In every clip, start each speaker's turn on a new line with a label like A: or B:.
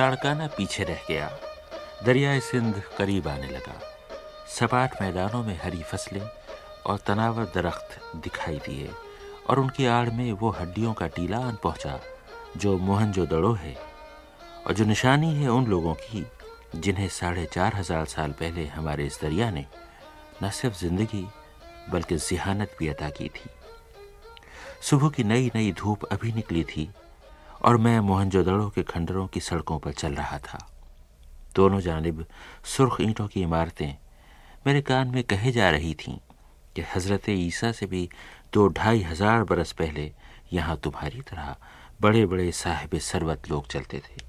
A: لاڑکانہ پیچھے رہ گیا۔ دریائے سندھ قریب آنے لگا۔ سپاٹ میدانوں میں ہری فصلیں اور تناور درخت دکھائی دیے اور ان کی آڑ میں وہ ہڈیوں کا ٹیلا آن پہنچا جو موہن جو دڑو ہے اور جو نشانی ہے ان لوگوں کی، جنہیں ساڑھے چار ہزار سال پہلے ہمارے اس دریا نے نہ صرف زندگی بلکہ ذہانت بھی عطا کی تھی۔ صبح کی نئی نئی دھوپ ابھی نکلی تھی۔ اور میں موہنجو دڑوں کے کھنڈروں کی سڑکوں پر چل رہا تھا۔ دونوں جانب سرخ اینٹوں کی عمارتیں میرے کان میں کہے جا رہی تھیں کہ حضرت عیسیٰ سے بھی دو ڈھائی ہزار برس پہلے یہاں تمہاری طرح بڑے بڑے صاحب سروت لوگ چلتے تھے۔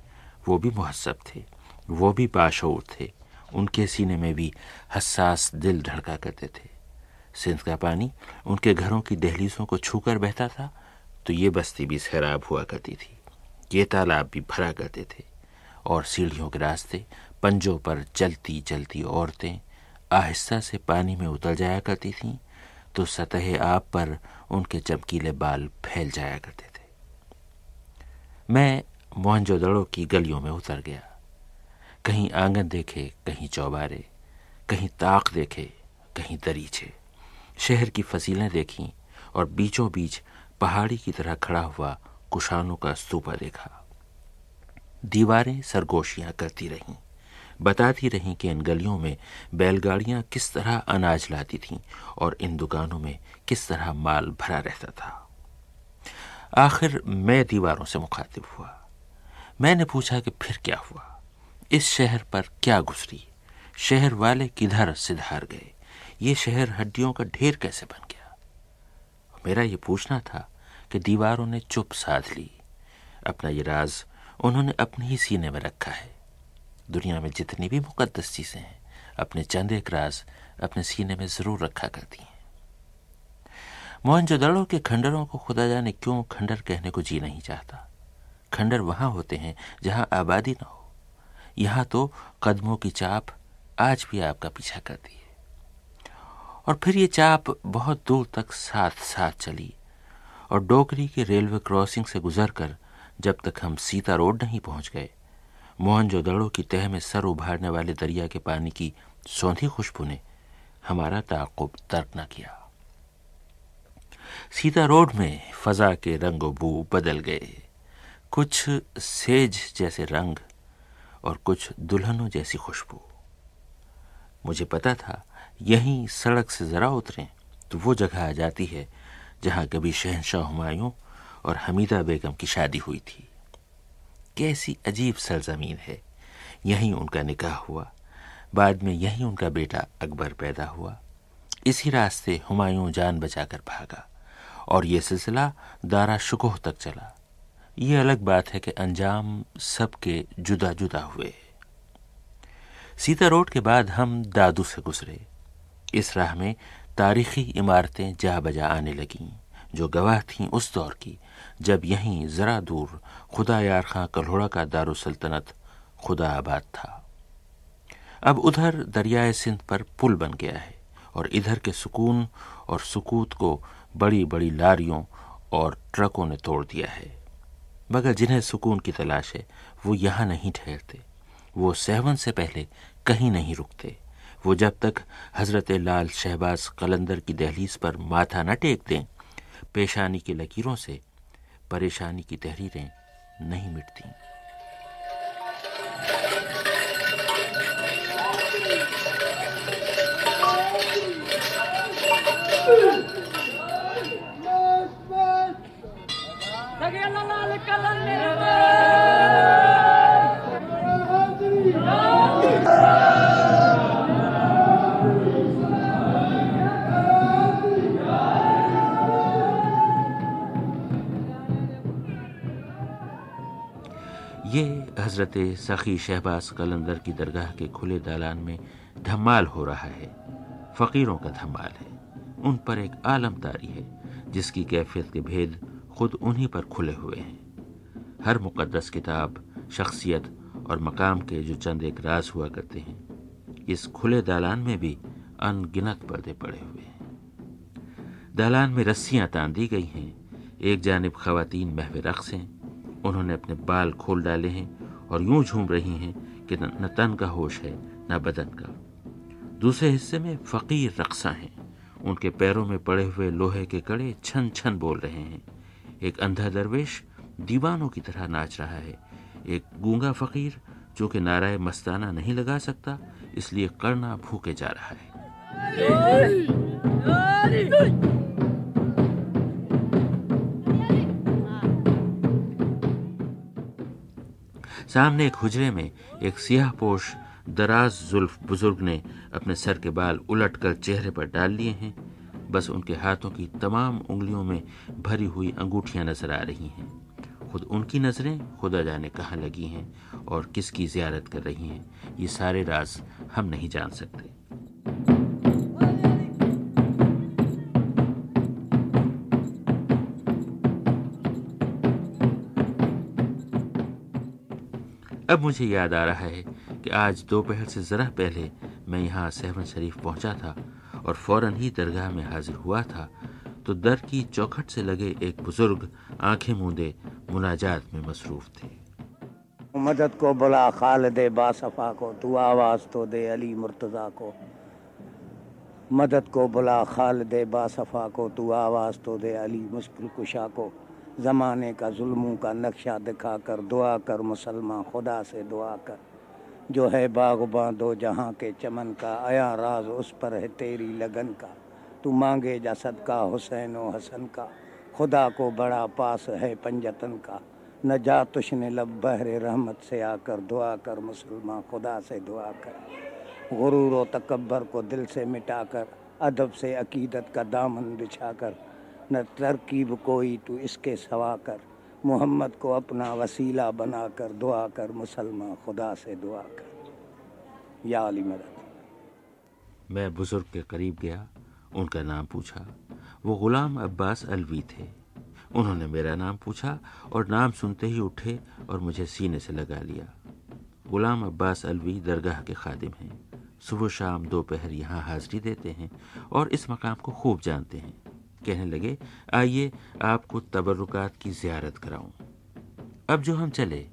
A: وہ بھی مہذب تھے، وہ بھی باشعور تھے، ان کے سینے میں بھی حساس دل دھڑکا کرتے تھے۔ سندھ کا پانی ان کے گھروں کی دہلیزوں کو چھو کر بہتا تھا تو یہ بستی بھی سیراب ہوا کرتی تھی۔ یہ تالاب بھی بھرا کرتے تھے اور سیڑھیوں کے راستے پنجوں پر چلتی چلتی عورتیں آہستہ سے پانی میں اتر جایا کرتی تھیں تو سطح آب پر ان کے چمکیلے بال پھیل جایا کرتے تھے۔ میں موہنجو دڑوں کی گلیوں میں اتر گیا۔ کہیں آنگن دیکھے، کہیں چوبارے، کہیں تاق دیکھے، کہیں دریچے۔ شہر کی فصیلیں دیکھیں اور بیچوں بیچ پہاڑی کی طرح کھڑا ہوا کشانوں کا استوپا دیکھا۔ دیواریں سرگوشیاں کرتی رہیں۔ بتاتی رہیں کہ ان گلیوں میں بیل گاڑیاں کس طرح اناج لاتی تھیں اور ان دکانوں میں کس طرح مال بھرا رہتا تھا۔ آخر میں دیواروں سے مخاطب ہوا۔ میں نے پوچھا کہ پھر کیا ہوا؟ اس شہر پر کیا گزری؟ شہر والے کدھر سدھار گئے؟ یہ شہر ہڈیوں کا ڈھیر کیسے بن گیا؟ میرا یہ پوچھنا تھا کہ دیواروں نے چپ ساتھ لی۔ اپنا یہ راز انہوں نے اپنے ہی سینے میں رکھا ہے۔ دنیا میں جتنی بھی مقدس چیزیں ہیں، اپنے چند ایک راز اپنے سینے میں ضرور رکھا کرتی ہیں۔ موہن جو کے کھنڈروں کو خدا جانے کیوں کھنڈر کہنے کو جی نہیں چاہتا۔ کھنڈر وہاں ہوتے ہیں جہاں آبادی نہ ہو۔ یہاں تو قدموں کی چاپ آج بھی آپ کا پیچھا کرتی ہے۔ اور پھر یہ چاپ بہت دور تک ساتھ ساتھ چلی۔ اور ڈوکری کے ریلوے کراسنگ سے گزر کر جب تک ہم سیتا روڈ نہیں پہنچ گئے، موہن جو دڑوں کی تہ میں سر ابھارنے والے دریا کے پانی کی سوندھی خوشبو نے ہمارا تعقب ترک نہ کیا۔ سیتا روڈ میں فضا کے رنگ و بو بدل گئے۔ کچھ سیج جیسے رنگ اور کچھ دلہنوں جیسی خوشبو۔ مجھے پتا تھا یہیں سڑک سے ذرا اتریں تو وہ جگہ آ جاتی ہے جہاں کبھی شہنشاہ ہمایوں اور حمیدہ بیگم کی شادی ہوئی تھی۔ کیسی عجیب سرزمین ہے۔ یہیں ان کا نکاح ہوا۔ بعد میں یہیں ان کا بیٹا اکبر پیدا ہوا۔ اسی راستے ہمایوں جان بچا کر بھاگا اور یہ سلسلہ دارا شکوہ تک چلا۔ یہ الگ بات ہے کہ انجام سب کے جدا جدا ہوئے۔ سیتا روڈ کے بعد ہم دادو سے گزرے۔ اس راہ میں تاریخی عمارتیں جا بجا آنے لگیں، جو گواہ تھیں اس دور کی، جب یہیں ذرا دور خدا یار خاں کلہوڑا کا دارالسلطنت خدا آباد تھا۔ اب ادھر دریائے سندھ پر پل بن گیا ہے اور ادھر کے سکون اور سکوت کو بڑی بڑی لاریوں اور ٹرکوں نے توڑ دیا ہے۔ مگر جنہیں سکون کی تلاش ہے، وہ یہاں نہیں ٹھہرتے۔ وہ سیون سے پہلے کہیں نہیں رکتے۔ وہ جب تک حضرت لال شہباز قلندر کی دہلیز پر ماتھا نہ ٹیک دیں، پیشانی کی لکیروں سے پریشانی کی تحریریں نہیں مٹتیں۔ مٹتی حضرت سخی شہباز قلندر کی درگاہ کے کھلے دالان میں دھمال ہو رہا ہے۔ فقیروں کا دھمال ہے۔ ان پر ایک عالم تاری ہے، جس کی کیفیت کے بھید خود انہی پر کھلے ہوئے ہیں۔ ہر مقدس کتاب، شخصیت اور مقام کے جو چند ایک راز ہوا کرتے ہیں، اس کھلے دالان میں بھی ان گنت پردے پڑے ہوئے ہیں۔ دالان میں رسیاں تان دی گئی ہیں۔ ایک جانب خواتین محو رقص ہیں۔ انہوں نے اپنے بال کھول ڈالے ہیں اور یوں جھوم رہی ہیں کہ نہ تن کا ہوش ہے، نہ بدن کا۔ دوسرے حصے میں فقیر رقصہ ہیں۔ ان کے پیروں میں پڑے ہوئے لوہے کے کڑے چھن چھن بول رہے ہیں۔ ایک اندھا درویش دیوانوں کی طرح ناچ رہا ہے۔ ایک گونگا فقیر جو کہ نعرہ مستانہ نہیں لگا سکتا، اس لیے کرنا بھوکے جا رہا ہے۔ جی۔ سامنے ایک حجرے میں ایک سیاہ پوش دراز زلف بزرگ نے اپنے سر کے بال الٹ کر چہرے پر ڈال لیے ہیں۔ بس ان کے ہاتھوں کی تمام انگلیوں میں بھری ہوئی انگوٹھیاں نظر آ رہی ہیں۔ خود ان کی نظریں خدا جانے کہاں لگی ہیں اور کس کی زیارت کر رہی ہیں، یہ سارے راز ہم نہیں جان سکتے۔ اب مجھے یاد آ رہا ہے کہ آج دوپہر سے ذرا پہلے میں یہاں سہون شریف پہنچا تھا اور فوراً ہی درگاہ میں حاضر ہوا تھا تو در کی چوکھٹ سے لگے ایک بزرگ آنکھیں موندے مناجات میں مصروف تھے۔
B: مدد کو بلا خالد باصفا کو تو آواز تو دے علی مرتضی کو۔ مدد کو بلا خالد باصفا کو تو آواز تو دے علی مشکل کشا کو۔ زمانے کا ظلموں کا نقشہ دکھا کر دعا کر مسلمان خدا سے دعا کر۔ جو ہے باغباں دو جہاں کے چمن کا، آیا راز اس پر ہے تیری لگن کا۔ تو مانگے جا صدقہ حسین و حسن کا۔ خدا کو بڑا پاس ہے پنجتن کا۔ نہ جا لب بحر رحمت سے آ کر دعا کر مسلمان خدا سے دعا کر۔ غرور و تکبر کو دل سے مٹا کر، ادب سے عقیدت کا دامن بچھا کر۔ نہ ترکیب کوئی تو اس کے سوا کر، محمد کو اپنا وسیلہ بنا کر دعا کر، مسلمان خدا سے دعا کر۔ یا علی مدد
A: میں بزرگ کے قریب گیا، ان کا نام پوچھا۔ وہ غلام عباس الوی تھے۔ انہوں نے میرا نام پوچھا اور نام سنتے ہی اٹھے اور مجھے سینے سے لگا لیا۔ غلام عباس الوی درگاہ کے خادم ہیں۔ صبح شام دوپہر یہاں حاضری دیتے ہیں اور اس مقام کو خوب جانتے ہیں۔ کہنے لگے آئیے آپ کو تبرکات کی زیارت کراؤں۔ اب جو ہم چلے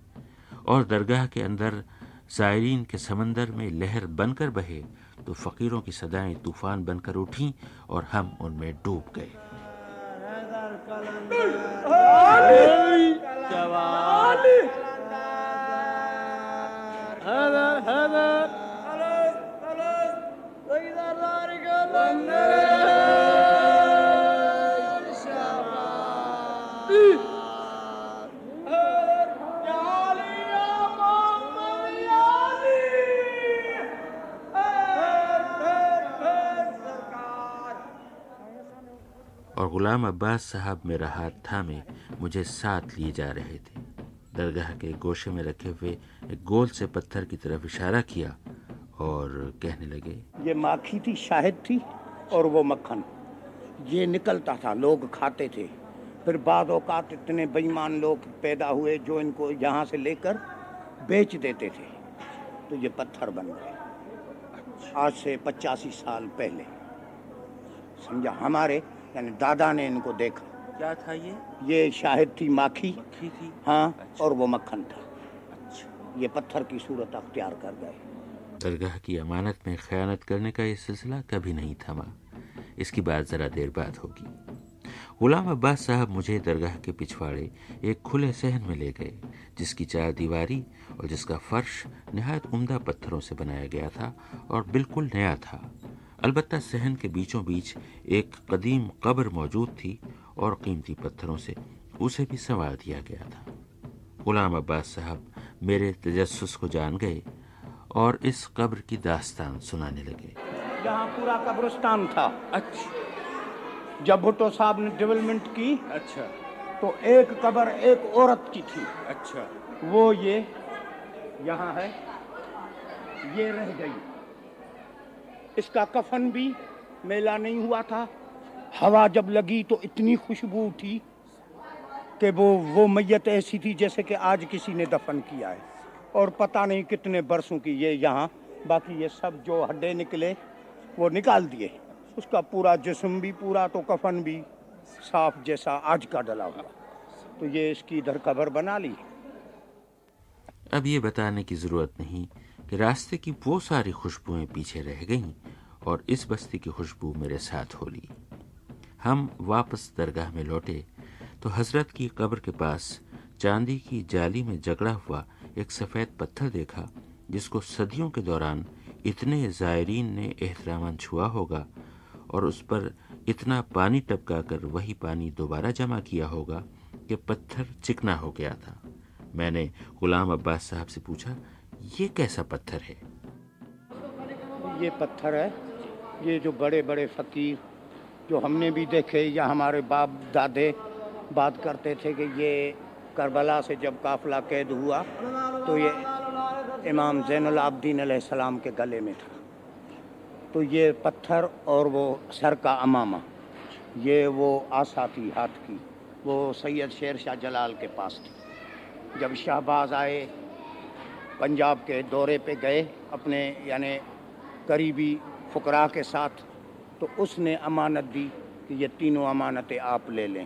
A: اور درگاہ کے اندر زائرین کے سمندر میں لہر بن کر بہے تو فقیروں کی صدائیں طوفان بن کر اٹھیں اور ہم ان میں ڈوب گئے۔ اور غلام عباس صاحب میرا ہاتھ تھامے مجھے ساتھ لیے جا رہے تھے۔ درگاہ کے گوشے میں رکھے ہوئے ایک گول سے پتھر کی طرف اشارہ کیا اور کہنے لگے،
B: یہ ماکھی تھی، شاہد تھی اور وہ مکھن۔ یہ نکلتا تھا، لوگ کھاتے تھے۔ پھر بعض اوقات اتنے بےمان لوگ پیدا ہوئے جو ان کو یہاں سے لے کر بیچ دیتے تھے۔ تو یہ پتھر بن گئے۔ آج سے پچاسی سال پہلے۔ سمجھا، ہمارے یعنی دادا نے ان کو دیکھا۔
A: کیا تھا یہ؟
B: یہ شاہد تھی ماکھی
A: تھی؟
B: ہاں
A: اچھا۔
B: اور وہ مکھن تھا۔ یہ پتھر کی صورت اختیار کر گئے۔
A: درگاہ کی امانت میں خیانت کرنے کا یہ سلسلہ کبھی نہیں تھما۔ اس کی بات ذرا دیر بعد ہوگی۔ غلام عباس صاحب مجھے درگاہ کے پچھواڑے ایک کھلے صحن میں لے گئے جس کی چار دیواری اور جس کا فرش نہایت عمدہ پتھروں سے بنایا گیا تھا اور بالکل نیا تھا۔ البتہ صحن کے بیچوں بیچ ایک قدیم قبر موجود تھی اور قیمتی پتھروں سے اسے بھی سنوار دیا گیا تھا۔ غلام عباس صاحب میرے تجسس کو جان گئے اور اس قبر کی داستان سنانے لگے۔
B: یہاں پورا قبرستان تھا۔
A: اچھا۔
B: جب بھٹو صاحب نے ڈیولپمنٹ کی
A: اچھا۔
B: تو ایک قبر ایک عورت کی تھی۔
A: اچھا۔
B: وہ یہ یہاں ہے یہ رہ گئی۔ اس کا کفن بھی میلہ نہیں ہوا تھا۔ ہوا جب لگی تو اتنی خوشبو اٹھی کہ وہ وہ میت ایسی تھی جیسے کہ آج کسی نے دفن کیا ہے۔ اور پتہ نہیں کتنے برسوں کی یہ یہاں، باقی یہ سب جو ہڈے نکلے، وہ نکال دیے۔ اس کا پورا جسم بھی پورا تو کفن بھی صاف جیسا آج کا ڈلا ہوا۔ تو یہ اس کی ادھر قبر بنا لی۔
A: اب یہ بتانے کی ضرورت نہیں کہ راستے کی وہ ساری خوشبوئیں پیچھے رہ گئیں۔ اور اس بستی کی خوشبو میرے ساتھ ہو لی ہم واپس درگاہ میں لوٹے تو حضرت کی قبر کے پاس چاندی کی جالی میں جگڑا ہوا ایک سفید پتھر دیکھا، جس کو صدیوں کے دوران اتنے زائرین نے احترام چھوا ہوگا اور اس پر اتنا پانی ٹپکا کر وہی پانی دوبارہ جمع کیا ہوگا کہ پتھر چکنا ہو گیا تھا۔ میں نے غلام عباس صاحب سے پوچھا، یہ کیسا پتھر ہے؟
B: یہ پتھر ہے۔ یہ جو بڑے بڑے فقیر جو ہم نے بھی دیکھے یا ہمارے باپ دادے بات کرتے تھے کہ یہ کربلا سے جب قافلہ قید ہوا تو یہ امام زین العابدین علیہ السلام کے گلے میں تھا۔ تو یہ پتھر اور وہ سر کا امامہ، یہ وہ آسا تھی ہاتھ کی، وہ سید شیر شاہ جلال کے پاس تھی۔ جب شہباز آئے، پنجاب کے دورے پہ گئے، اپنے یعنی قریبی فقراء کے ساتھ تو اس نے امانت دی کہ یہ تینوں امانتیں آپ لے لیں۔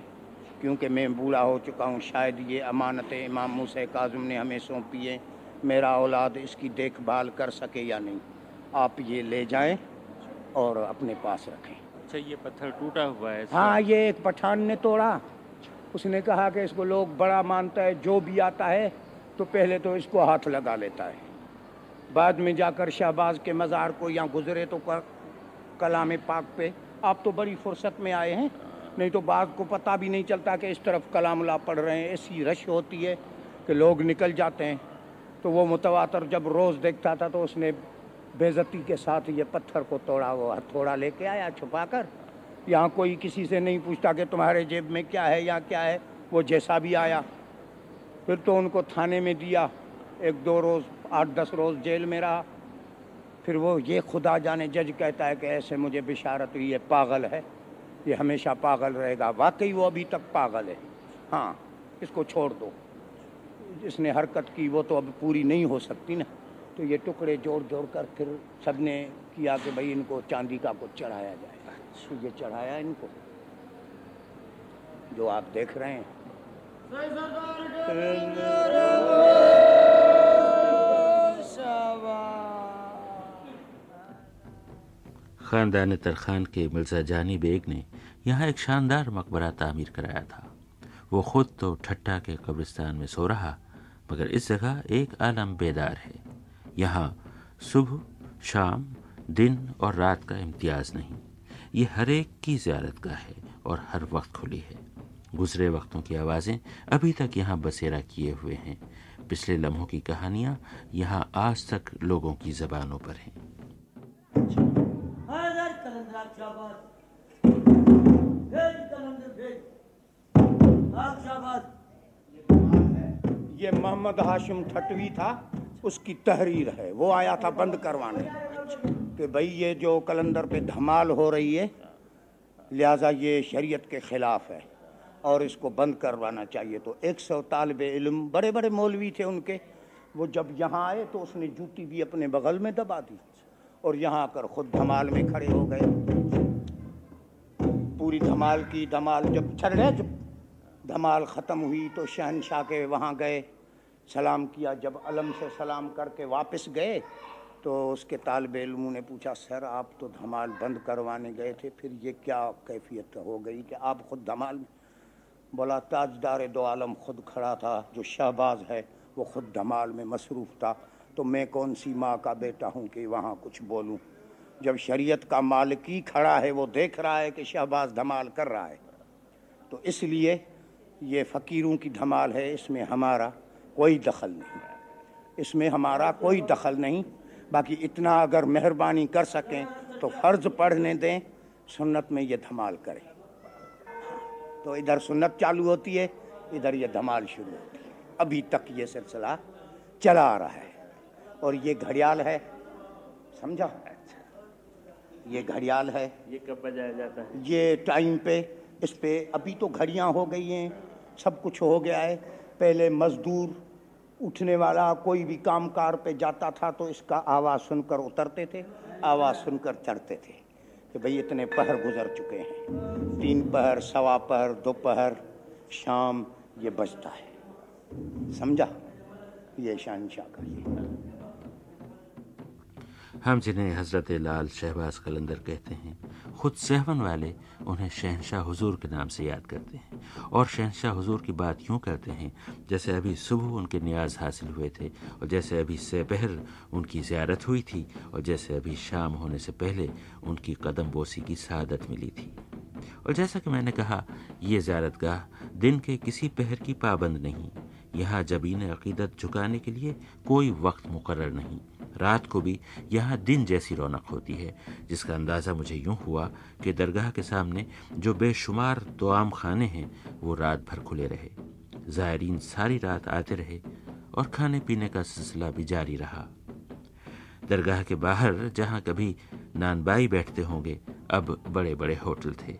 B: کیونکہ میں بوڑھا ہو چکا ہوں شاید یہ امانتیں امام موسیٰ کاظم نے ہمیں سونپی ہیں۔ میرا اولاد اس کی دیکھ بھال کر سکے یا نہیں آپ یہ لے جائیں اور اپنے پاس رکھیں۔
A: اچھا یہ پتھر ٹوٹا ہوا ہے
B: ہاں یہ ایک پٹھان نے توڑا۔ اس نے کہا کہ اس کو لوگ بڑا مانتا ہے جو بھی آتا ہے تو پہلے تو اس کو ہاتھ لگا لیتا ہے۔ بعد میں جا کر شہباز کے مزار کو یہاں گزرے تو کلام پاک پہ۔ آپ تو بڑی فرصت میں آئے ہیں۔ نہیں تو بعض کو پتہ بھی نہیں چلتا کہ اس طرف کلام اللہ پڑھ رہے ہیں، ایسی رش ہوتی ہے کہ لوگ نکل جاتے ہیں۔ تو وہ متواتر جب روز دیکھتا تھا تو اس نے بےزتی کے ساتھ یہ پتھر کو توڑا وہ ہتھوڑا لے کے آیا، چھپا کر۔ یہاں کوئی کسی سے نہیں پوچھتا کہ تمہارے جیب میں کیا ہے یا کیا ہے، وہ جیسا بھی آیا۔ پھر تو ان کو تھانے میں دیا۔ ایک دو روز آٹھ دس روز جیل میں رہا۔ پھر وہ یہ خدا جانے جج کہتا ہے کہ ایسے مجھے بشارت ہوئی ہے پاگل ہے یہ ہمیشہ پاگل رہے گا۔ واقعی وہ ابھی تک پاگل ہے۔ ہاں اس کو چھوڑ دو۔ جس نے حرکت کی وہ تو اب پوری نہیں ہو سکتی نا۔ تو یہ ٹکڑے جوڑ جوڑ کر پھر سب نے کیا کہ بھائی ان کو چاندی کا کچھ چڑھایا جائے۔ تو یہ چڑھایا ان کو۔ جو آپ دیکھ رہے ہیں۔
A: خاندان ترخان کے مرزا جانی بیگ نے یہاں ایک شاندار مقبرہ تعمیر کرایا تھا۔ وہ خود تو ٹھٹا کے قبرستان میں سو رہا، مگر اس جگہ ایک عالم بیدار ہے۔ یہاں صبح، شام، دن اور رات کا امتیاز نہیں۔ یہ ہر ایک کی زیارت گاہ ہے اور ہر وقت کھلی ہے۔ گزرے وقتوں کی آوازیں ابھی تک یہاں بسیرا کیے ہوئے ہیں۔ پچھلے لمحوں کی کہانیاں یہاں آج تک لوگوں کی زبانوں پر ہیں۔
B: یہ محمد ہاشم ٹھٹوی تھا، اس کی تحریر ہے۔ وہ آیا تھا بند کروانے۔ کہ بھائی یہ جو کلندر پہ دھمال ہو رہی ہے، لہٰذا یہ شریعت کے خلاف ہے۔ اور اس کو بند کروانا چاہیے۔ تو ایک سو طالب علم، بڑے بڑے مولوی تھے ان کے۔ وہ جب یہاں آئے تو اس نے جوتی بھی اپنے بغل میں دبا دی۔ اور یہاں آ کر خود دھمال میں کھڑے ہو گئے۔ پوری دھمال کی دھمال جب چڑھ رہے، جب دھمال ختم ہوئی تو شہنشاہ کے وہاں گئے۔ سلام کیا۔ جب علم سے سلام کر کے واپس گئے تو اس کے طالب علموں نے پوچھا، سر، آپ تو دھمال بند کروانے گئے تھے، پھر یہ کیا کیفیت ہو گئی کہ آپ خود دھمال میں بولا، تاجدار دو عالم خود کھڑا تھا، جو شہباز ہے، وہ خود دھمال میں مصروف تھا۔ تو میں کون سی ماں کا بیٹا ہوں کہ وہاں کچھ بولوں؟ جب شریعت کا مالکی کھڑا ہے، وہ دیکھ رہا ہے کہ شہباز دھمال کر رہا ہے۔ تو اس لیے یہ فقیروں کی دھمال ہے، اس میں ہمارا کوئی دخل نہیں۔ اس میں ہمارا کوئی دخل نہیں۔ باقی اتنا اگر مہربانی کر سکیں تو فرض پڑھنے دیں، سنت میں یہ دھمال کریں۔ تو ادھر سنت چالو ہوتی ہے، ادھر یہ دھمال شروع ہوتی ہے۔ ابھی تک یہ سلسلہ چلا آ رہا ہے۔ اور یہ گھڑیال ہے۔ سمجھا؟ یہ گھڑیال ہے۔
A: یہ کب بجایا جاتا ہے؟
B: یہ ٹائم پہ اس پہ ابھی تو گھڑیاں ہو گئی ہیں۔ سب کچھ ہو گیا ہے۔ پہلے مزدور اٹھنے والا کوئی بھی کام کار پہ جاتا تھا تو اس کا آواز سن کر اترتے تھے آواز سن کر چڑھتے تھے کہ بھئی اتنے پہر گزر چکے ہیں۔ تین پہر سوا پہر دوپہر شام یہ بجتا ہے۔ سمجھا؟ یہ شہنشاہ کا یہ۔
A: ہم جنہیں حضرت لال شہباز قلندر کہتے ہیں، خود سہون والے انہیں شہنشاہ حضور کے نام سے یاد کرتے ہیں۔ اور شہنشاہ حضور کی بات یوں کرتے ہیں، جیسے ابھی صبح ان کے نیاز حاصل ہوئے تھے، اور جیسے ابھی سے پہر ان کی زیارت ہوئی تھی، اور جیسے ابھی شام ہونے سے پہلے ان کی قدم بوسی کی سعادت ملی تھی۔ اور جیسا کہ میں نے کہا، یہ زیارت گاہ دن کے کسی پہر کی پابند نہیں۔ یہاں جبین عقیدت جھکانے کے لیے کوئی وقت مقرر نہیں۔ رات کو بھی یہاں دن جیسی رونق ہوتی ہے، جس کا اندازہ مجھے یوں ہوا کہ درگاہ کے سامنے جو بے شمار توام خانے ہیں، وہ رات بھر کھلے رہے۔ زائرین ساری رات آتے رہے اور کھانے پینے کا سلسلہ بھی جاری رہا۔ درگاہ کے باہر جہاں کبھی نان بائی بیٹھتے ہوں گے، اب بڑے بڑے ہوٹل تھے۔